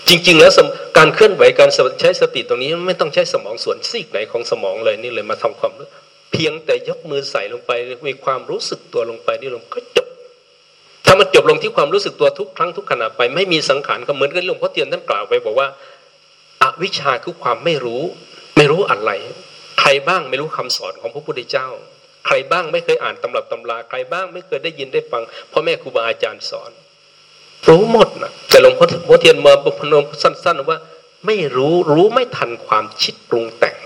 จริง ๆ แล้วการเคลื่อนไหวการใช้สติตรงนี้ไม่ต้องใช้สมองส่วนซีกไหนของสมองเลยนี่เลยมาทำความเพียงแต่ยกมือใส่ลงไปมีความรู้สึกตัวลงไปนี่ลงก็จบ ถ้ามันจบลงที่ความรู้สึกตัวทุกครั้งทุกขณะไป ไม่มีสังขารก็เหมือนกับหลวงพ่อเทียนท่านกล่าวไปบอกว่าอวิชชาคือความไม่รู้ ไม่รู้อะไร ใครบ้างไม่รู้คำสอนของพระพุทธเจ้า ใครบ้างไม่เคยอ่านตำรับตำราใครบ้างไม่เคยได้ยินได้ฟังพ่อแม่ครูบาอาจารย์สอน รู้หมดนะแต่หลวงพ่อพ่อเทียนมาพนมสั้น ๆ ว่า ไม่รู้รู้ไม่ทันความคิดปรุงแต่ง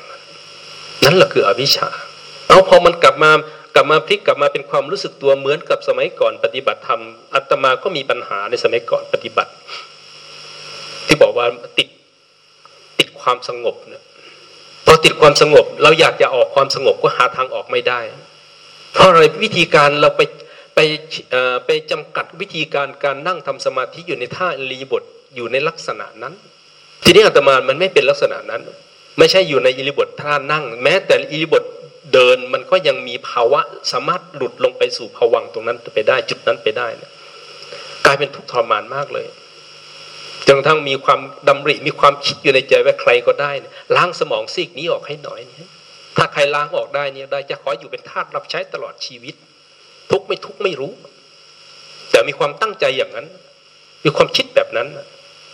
นั่นแหละคืออวิชชาเอาพอมันกลับมา กลับมาพลิกกลับมาเป็นความรู้สึกตัวเหมือนกับสมัยก่อนปฏิบัติธรรมอัตมาก็มีปัญหาในสมัยก่อนปฏิบัติ ที่บอกว่าติดติดความสงบเนี่ยพอติดความสงบ เราอยากจะออกความสงบก็หาทางออกไม่ได้ เพราะอะไรวิธีการเราไปไปไปจำกัดวิธีการการนั่งทำสมาธิอยู่ในท่ารีบทอยู่ในลักษณะนั้น ทีนี้อาตมามันไม่เป็นลักษณะนั้น ไม่ใช่อยู่ในอิริบทท่านั่ง แม้แต่อิริบท เดินมันก็ยังมีภาวะสามารถหลุดลงไปสู่ภวังตรงนั้นไปได้จุดนั้นไปได้เนะกลายเป็นทุกข์ทรมานมากเลยจนกระทั่งมีความดำริมีความคิดอยู่ในใจว่าใครก็ได้ล้างสมองซีกนี้ออกให้หน่อยถ้าใครล้างออกได้เนี่ยได้จะขออยู่เป็นทาสรับใช้ตลอดชีวิต ทุกไม่ทุกไม่รู้ แต่มีความตั้งใจอย่างนั้น มีความคิดแบบนั้น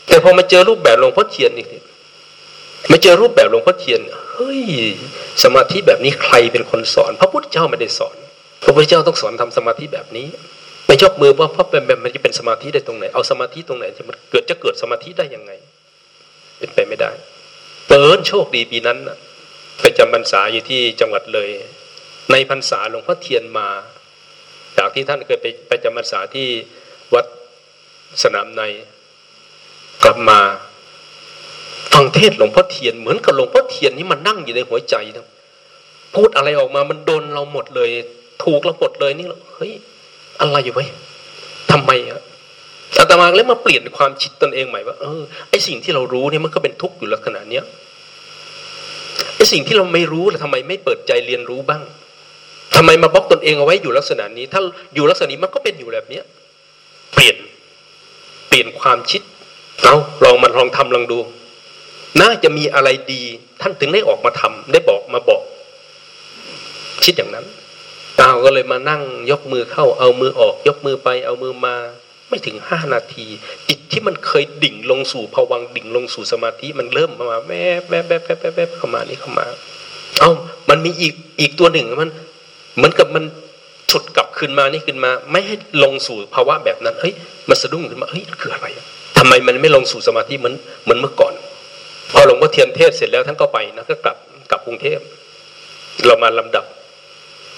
แต่พอมาเจอรูปแบบหลวงพ่อเทียนนี่มาเจอรูปแบบหลวงพ่อเทียน เฮ้ยสมาธิแบบนี้ใครเป็นคนสอน พระพุทธเจ้าไม่ได้สอน พระพุทธเจ้าต้องสอนทำสมาธิแบบนี้ไปยกมือว่าพระเป็นแบบมันจะเป็นสมาธิได้ตรงไหนเอาสมาธิตรงไหนจะมันเกิดจะเกิดสมาธิได้ยังไง เป็นไปไม่ได้เปิดโชคดีปีนั้นไปจำพรรษาอยู่ที่จังหวัดเลย ในพรรษาหลวงพ่อเทียนมา จากที่ท่านเคยไปไปจำพรรษาที่วัดสนามในกลับมา ฟังเทศหลวงพ่อเทียนเหมือนกับหลวงพ่อเทียนนี่มันนั่งอยู่ในหัวใจนะพูดอะไรออกมามันโดนเราหมดเลย ถูกเราหมดเลยนี่เฮ้ยอะไรอยู่ไว้ทำไมอะอาตมาเลยมาเปลี่ยนความคิดตนเองใหม่ว่าเออไอสิ่งที่เรารู้เนี่ยมันก็เป็นทุกข์อยู่ลักษณะเนี้ยไอสิ่งที่เราไม่รู้แล้วทำไมไม่เปิดใจเรียนรู้บ้างทำไมมาบล็อกตนเองเอาไว้อยู่ลักษณะนี้ ถ้าอยู่ลักษณะนี้มันก็เป็นอยู่แบบเนี้ยเปลี่ยนเปลี่ยนความคิดเอาลองมันลองทำลองดู น่าจะมีอะไรดี ท่านถึงได้ออกมาทำได้บอกมาบอก คิดอย่างนั้นเอาก็เลยมานั่งยกมือเข้า เอามือออก ยกมือไป เอามือมา ไม่ถึงห้านาทีจิตที่มันเคยดิ่งลงสู่ภวังดิ่งลงสู่สมาธิมันเริ่มมาแม่แม่แม่แม่แม่เข้ามานี่เข้ามา เอามันมีอีกอีกตัวหนึ่งมัน เหมือนกับมันฉุดกลับขึ้นมานี่ขึ้นมา ไม่ให้ลงสู่ภาวะแบบนั้นเฮ้ยมันสะดุ้งขึ้นมาเฮ้ยคืออะไรทำไมมันไม่ลงสู่สมาธิเหมือนเหมือนเมื่อก่อน พอหลวงพ่อเทียนเทศเสร็จแล้วท่านก็ไปนะก็กลับกลับกรุงเทพเรามาลำดับ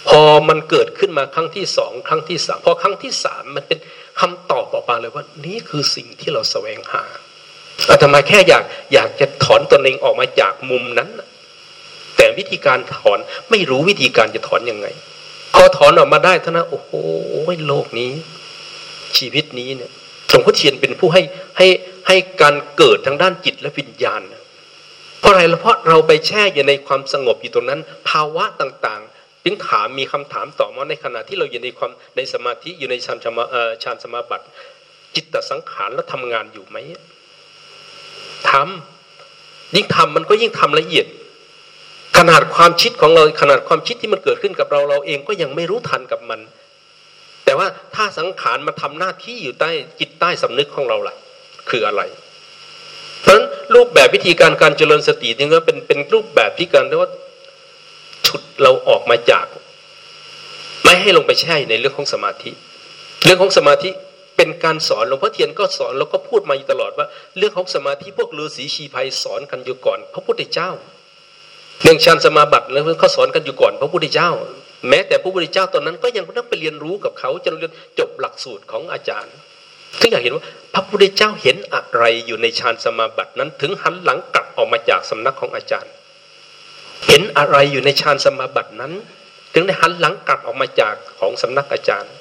พอมันเกิดขึ้นมาครั้งที่สองครั้งที่สามพอครั้งที่สามมันเป็นคำตอบออกมาเลยว่า นี่คือสิ่งที่เราแสวงหาอาตมาแค่อยากอยากจะถอนตนเองออกมาจากมุมนั้น แต่วิธีการถอนไม่รู้วิธีการจะถอนยังไง พอถอนออกมาได้ท่านะโอ้โหโลกนี้ ชีวิตนี้เนี่ย หลวงพ่อเทียนเป็นผู้ให้ให้ให้การเกิดทางด้านจิตและวิญญาณ เพราะอะไรเพราะเราไปแช่อยู่ในความสงบอยู่ตรงนั้น ภาวะต่างๆจึงถามมีคำถามต่อมาในขณะที่เราอยู่ในความในสมาธิอยู่ในฌานสมาฌานสมาบัติ จิตตสังขารแล้วทำงานอยู่ไหมทำยิ่งทำมันก็ยิ่งทำละเอียด ขนาดความคิดของเราขนาดความคิดที่มันเกิดขึ้นกับเราเราเองก็ยังไม่รู้ทันกับมัน แต่ว่าถ้าสังขารมาทำหน้าที่อยู่ใต้จิตใต้สำนึกของเราล่ะ คืออะไรเพราะฉะนั้นรูปแบบวิธีการการเจริญสตินี่ก็เป็นเป็นรูปแบบที่การเรียกว่าฉุดเราออกมาจาก ไม่ให้ลงไปแช่ในเรื่องของสมาธิ เรื่องของสมาธิเป็นการสอนหลวงพ่อเทียนก็สอนแล้วก็พูดมาตลอดว่า เรื่องของสมาธิพวกฤาษีชีภัยสอนกันอยู่ก่อน พระพุทธเจ้า เรื่องฌานสมาบัติแล้วเขาสอนกันอยู่ก่อน พระพุทธเจ้า แม้แต่พระพุทธเจ้าตอนนั้นก็ยังต้องไปเรียนรู้กับเขาจนเรียนจบหลักสูตรของอาจารย์ถึงอยากเห็นว่าพระพุทธเจ้าเห็นอะไรอยู่ในฌานสมาบัตินั้น ถึงหันหลังกลับออกมาจากสำนักของอาจารย์ เห็นอะไรอยู่ในฌานสมาบัตินั้น ถึงได้หันหลังกลับออกมาจากของสำนักอาจารย์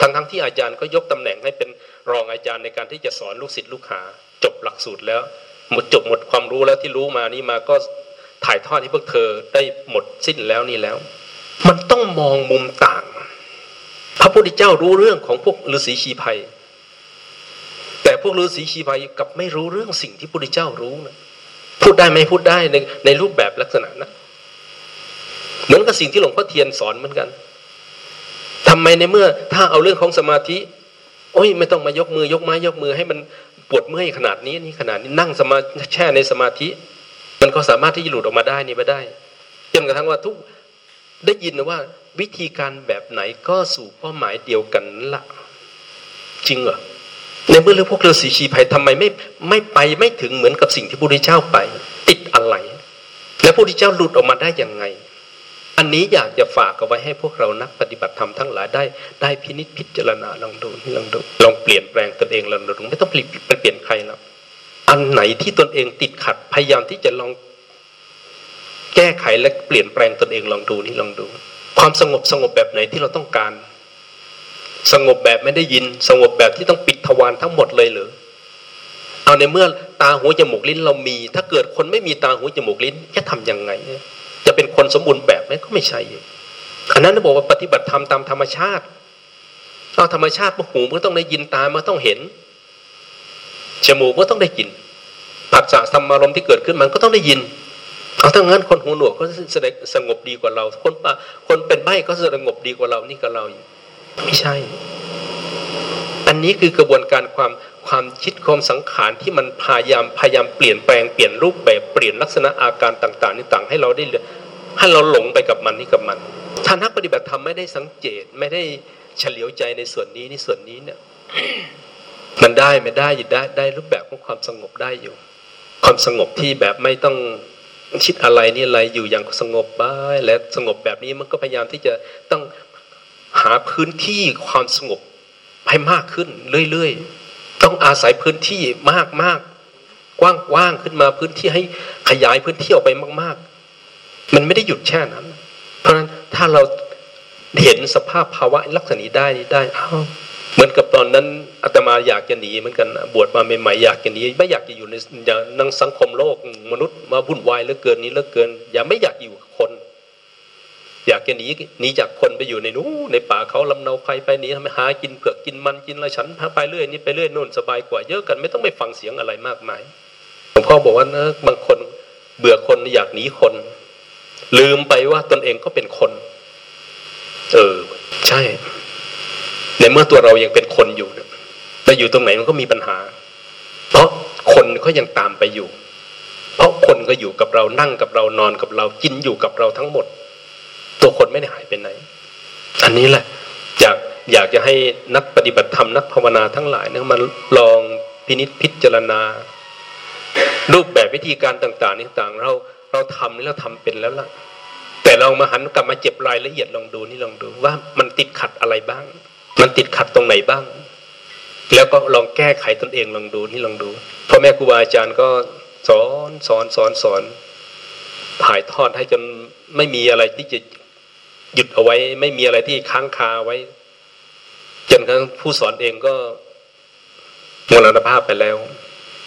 ทั้งทั้งที่อาจารย์ก็ยกตำแหน่งให้เป็นรองอาจารย์ในการที่จะสอนลูกศิษย์ลูกหาจบหลักสูตรแล้ว หมดจบหมดความรู้แล้วที่รู้มานี่มาก็ถ่ายทอดให้พวกเธอได้หมดสิ้นแล้วนี่แล้ว มันต้องมองมุมต่าง พระพุทธเจ้ารู้เรื่องของพวกฤาษีชีภัย แต่พวกฤาษีชีภัยกับไม่รู้เรื่องสิ่งที่พระพุทธเจ้ารู้นะพูดได้ไหมพูดได้ในในรูปแบบลักษณะนะเหมือนกับสิ่งที่หลวงพ่อเทียนสอนเหมือนกันทำไมในเมื่อถ้าเอาเรื่องของสมาธิ โอ้ยไม่ต้องมายกมือยกไม้ยกมือให้มันปวดเมื่อยขนาดนี้นี่ขนาดนี้นั่งสมาแช่ในสมาธิ มันก็สามารถที่จะหลุดออกมาได้นี่มาได้จนกระทั่งว่าทุก ได้ยินนะว่าวิธีการแบบไหนก็สู่เป้าหมายเดียวกันละจริงเหรอในเมื่อเรื่องพวกฤาษีชีภัยทำไมไม่ไม่ไปไม่ถึงเหมือนกับสิ่งที่พระพุทธเจ้าไป ติดอะไร และพระพุทธเจ้าหลุดออกมาได้ยังไง อันนี้อยากจะฝากเอาไว้ให้พวกเรานักปฏิบัติธรรมทั้งหลายได้ ได้พินิจพิจารณาลองดูลองดูลองเปลี่ยนแปลงตนเองลองดูไม่ต้องเปลี่ยนเปลี่ยนใครหรอกอันไหนที่ตนเองติดขัดพยายามที่จะลอง ก้ไขและเปลี่ยนแปลงตนเองลองดูนี่ลองดู ความสงบสงบแบบไหนที่เราต้องการ สงบแบบไม่ได้ยิน สงบแบบที่ต้องปิดทวารทั้งหมดเลยหรือเอาในเมื่อตาหูจมูกลิ้นเรามี ถ้าเกิดคนไม่มีตาหูจมูกลิ้นจะทํำยังไง จะเป็นคนสมบูรณ์แบบไหมก็ไม่ใช่อันนั้นบอกว่าปฏิบัติธรรมตามธรรมชาติเอาธรรมชาติหูมันต้องได้ยินตามันต้องเห็นจมูกก็ต้องได้ยินผัสสะธรรมารมที่เกิดขึ้นมันก็ต้องได้ยิน เอาถ้างั้นคนหูหนวกก็แสดงสงบดีกว่าเรา คนปคนเป็นใบ้ก็สงบดีกว่าเรานี่กับเราไม่ใช่ อันนี้คือกระบวนการความความคิดความสังขารที่มันพยายามพยายามเปลี่ยนแปลงเปลี่ยนรูปแบบเปลี่ยนลักษณะอาการต่าง ๆนี่ต่างให้เราได้ให้เราหลงไปกับมันนี่กับมัน ถ้านักปฏิบัติธรรมไม่ได้สังเกตไม่ได้เฉลียวใจในส่วนนี้นี่ส่วนนี้เนี่ยมันได้ไม่ได้ยได้ได้รูปแบบของความสงบได้อยู่ ความสงบที่แบบไม่ต้อง คิดอะไรนี่อะไรอยู่อย่างสงบบ้ายและสงบแบบนี้มันก็พยายามที่จะต้องหาพื้นที่ความสงบให้มากขึ้นเรื่อยๆต้องอาศัยพื้นที่มากมากกว้างๆขึ้นมาพื้นที่ให้ขยายพื้นที่ออกไปมาก ๆ มันไม่ได้หยุดแค่นั้น เพราะฉะนั้นถ้าเราเห็นสภาพภาวะลักษณะนี้ได้ได้อ้าวเหมือนกับตอนนั้น อาตมาอยากจะหนีเหมือนกันบวชมาใหม่ๆอยากจะหนีไม่อยากจะอยู่ในนังสังคมโลกมนุษย์มาวุ่นวายเหลือเกินนี้เหลือเกิน อย่าไม่อยากอยู่คน อยากจะหนีหนีจากคนไปอยู่ในนู้ในป่าเขาลำเนาภัยไปหนีทำไมหากินเผือกกินมันกินอะไรฉันพาไปเรื่อยนี่ไปเรื่อยนู่นสบายกว่าเยอะกัน ไม่ต้องไปฟังเสียงอะไรมากมายหลวงพ่อบอกว่านะบางคนเบื่อคนอยากหนีคน ลืมไปว่าตนเองก็เป็นคน เออ ใช่ ในเมื่อตัวเรายังเป็นคนอยู่เราอยู่ตรงไหนมันก็มีปัญหา เพราะคนก็ยังตามไปอยู่ เพราะคนก็อยู่กับเรานั่งกับเรานอนกับเรากินอยู่กับเราทั้งหมด ตัวคนไม่ได้หายไปไหน อันนี้แหละ อยากอยากจะให้นักปฏิบัติธรรมนักภาวนาทั้งหลายเนี่ยมาลองพินิษพิจารณา รูปแบบวิธีการต่าง ๆ นี่ต่างเราเราทำนี่เราทำเป็นแล้วล่ะ แต่เรามาหันกลับมาเจ็บรายละเอียดลองดูนี่ลองดูว่ามันติดขัดอะไรบ้าง มันติดขัดตรงไหนบ้าง แล้วก็ลองแก้ไขตนเองลองดูนี่ลองดูพ่อแม่ครูบาอาจารย์ก็สอนสอนสอนสอนถ่ายทอดให้จนไม่มีอะไรที่จะหยุดเอาไว้ ไม่มีอะไรที่ค้างคาไว้ จนกระทั่งผู้สอนเองก็มรณภาพไปแล้ว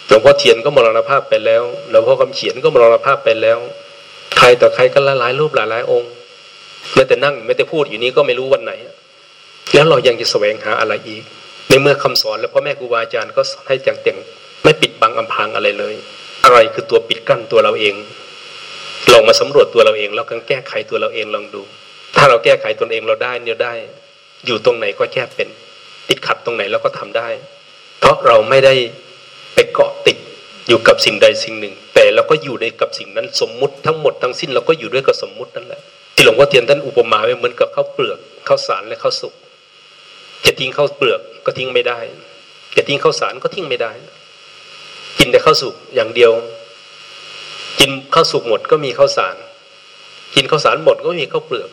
หลวงพ่อเทียนก็มรณภาพไปแล้วหลวงพ่อคำเขียนก็มรณภาพไปแล้ว ใครต่อใครก็หลายรูปหลายหลายองค์ไม่แต่นั่งไม่แต่พูดอยู่นี้ก็ไม่รู้วันไหน แล้วเรายังจะแสวงหาอะไรอีก ในเมื่อคำสอนแล้วพ่อแม่ครูบาอาจารย์ก็ให้จังเต่งไม่ปิดบังอำพางอะไรเลย อะไรคือตัวปิดกั้นตัวเราเองลองมาสำรวจตัวเราเองแล้วก็แก้ไขตัวเราเองลองดู ถ้าเราแก้ไขตนเองเราได้เนี่ยได้ อยู่ตรงไหนก็แก้เป็น ติดขัดตรงไหนเราก็ทำได้ เพราะเราไม่ได้ไปเกาะติดอยู่กับสิ่งใดสิ่งหนึ่ง แต่เราก็อยู่ในกับสิ่งนั้นสมมุติทั้งหมดทั้งสิ้นเราก็อยู่ด้วยกับสมมุตินั่นแหละที่หลวงพ่อเทียนท่านอุปมาไว้เหมือนกับข้าวเปลือกข้าวสารและข้าวสุก จะทิ้งข้าวเปลือกก็ทิ้งไม่ได้ จะทิ้งข้าวสารก็ทิ้งไม่ได้ กินแต่ข้าวสุกอย่างเดียว กินข้าวสุกหมดก็มีข้าวสาร กินข้าวสารหมดก็มีข้าวเปลือก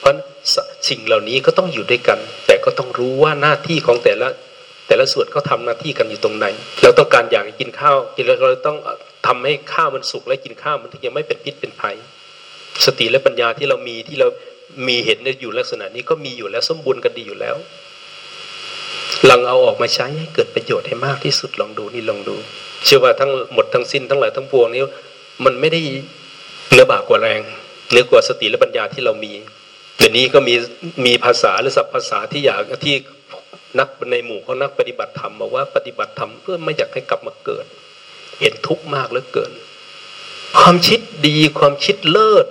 เพราะสิ่งเหล่านี้ก็ต้องอยู่ด้วยกัน แต่ก็ต้องรู้ว่าหน้าที่ของแต่ละแต่ละส่วนเขาทาหน้าที่กันอยู่ตรงไหน เราต้องการอยากกินข้าว กินแล้วเราต้องทำให้ข้าวมันสุกและกินข้าวมันถึงจะไม่เป็นพิษเป็นภัย สติและปัญญาที่เรามีที่เรามีเห็นอยู่ลักษณะนี้ก็มีอยู่แล้วสมบูรณ์กันดีอยู่แล้ว ลองเอาออกมาใช้ให้เกิดประโยชน์ให้มากที่สุดลองดูนี่ลองดู เชื่อว่าทั้งหมดทั้งสิ้นทั้งหลายทั้งปวงนี้ มันไม่ได้เนื้อบากกว่าแรงเนื้อกว่าสติและปัญญาที่เรามีเดี๋ยวนี้ก็มีมีภาษาหรือศัพท์ภาษาที่อยากที่นักในหมู่เขานักปฏิบัติธรรมบอกว่าปฏิบัติธรรมเพื่อไม่อยากให้กลับมาเกิด เห็นทุกข์มากเหลือเกิน ความคิดดีความคิดเลิศ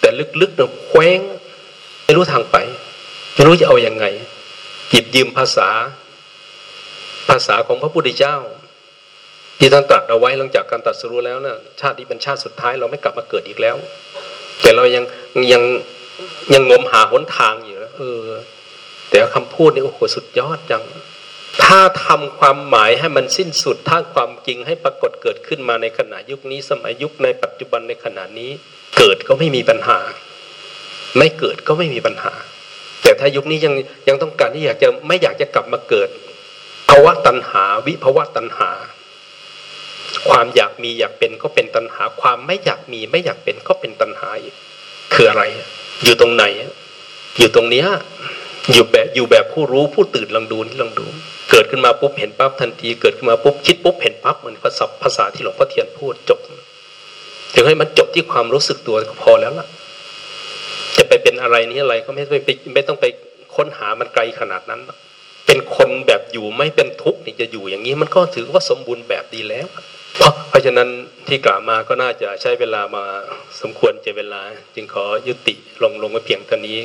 แต่ลึกๆเนี่ยแคว้งไม่รู้ทางไป ไม่รู้จะเอาอยัางไง หยิบยืมภาษา ภาษาของพระพุทธเจ้า ที่ท่านตรัสเอาไว้หลังจากการตรัสรู้แล้วนะ่ะชาตินี้เป็นชาติสุดท้ายเราไม่กลับมาเกิดอีกแล้ว แต่เรายังยังยังงมหาหนทางอยู่เออ แต่คำพูดนี่โอ้โหสุดยอดจัง ถ้าทำความหมายให้มันสิ้นสุดถ้าความจริงให้ปรากฏเกิดขึ้นมาในขณะยุคนี้สมัยยุคในปัจจุบันในขณะนี้ เกิดก็ไม่มีปัญหา ไม่เกิดก็ไม่มีปัญหา แต่ถ้ายุคนี้ยังยังต้องการที่อยากจะไม่อยากจะกลับมาเกิดภาวะตัณหา วิภาวะตัณหา ความอยากมีอยากเป็นก็เป็นตัณหา ความไม่อยากมีไม่อยากเป็นก็เป็นตัณหาอีกคืออะไร อยู่ตรงไหน อยู่ตรงเนี้ยอยู่แบบอยู่แบบผู้รู้ผู้ตื่นลองดูนี่ลองดู เกิดขึ้นมาปุ๊บเห็นปั๊บทันที เกิดขึ้นมาปุ๊บคิดปุ๊บเห็นปั๊บเหมือนภาษาภาษาที่หลวงพ่อเทียนพูดจบถึงให้มันจบที่ความรู้สึกตัวก็พอแล้วล่ะ จะไปเป็นอะไรนี้อะไรก็ไม่ต้องไปไม่ต้องไปค้นหามันไกลขนาดนั้น เป็นคนแบบอยู่ไม่เป็นทุกข์นี่จะอยู่อย่างนี้มันก็ถือว่าสมบูรณ์แบบดีแล้ว เพราะฉะนั้นที่กล่าวมาก็น่าจะใช้เวลามาสมควรเจเวลา จึงขอยุติลงลงไว้เพียงเท่านี้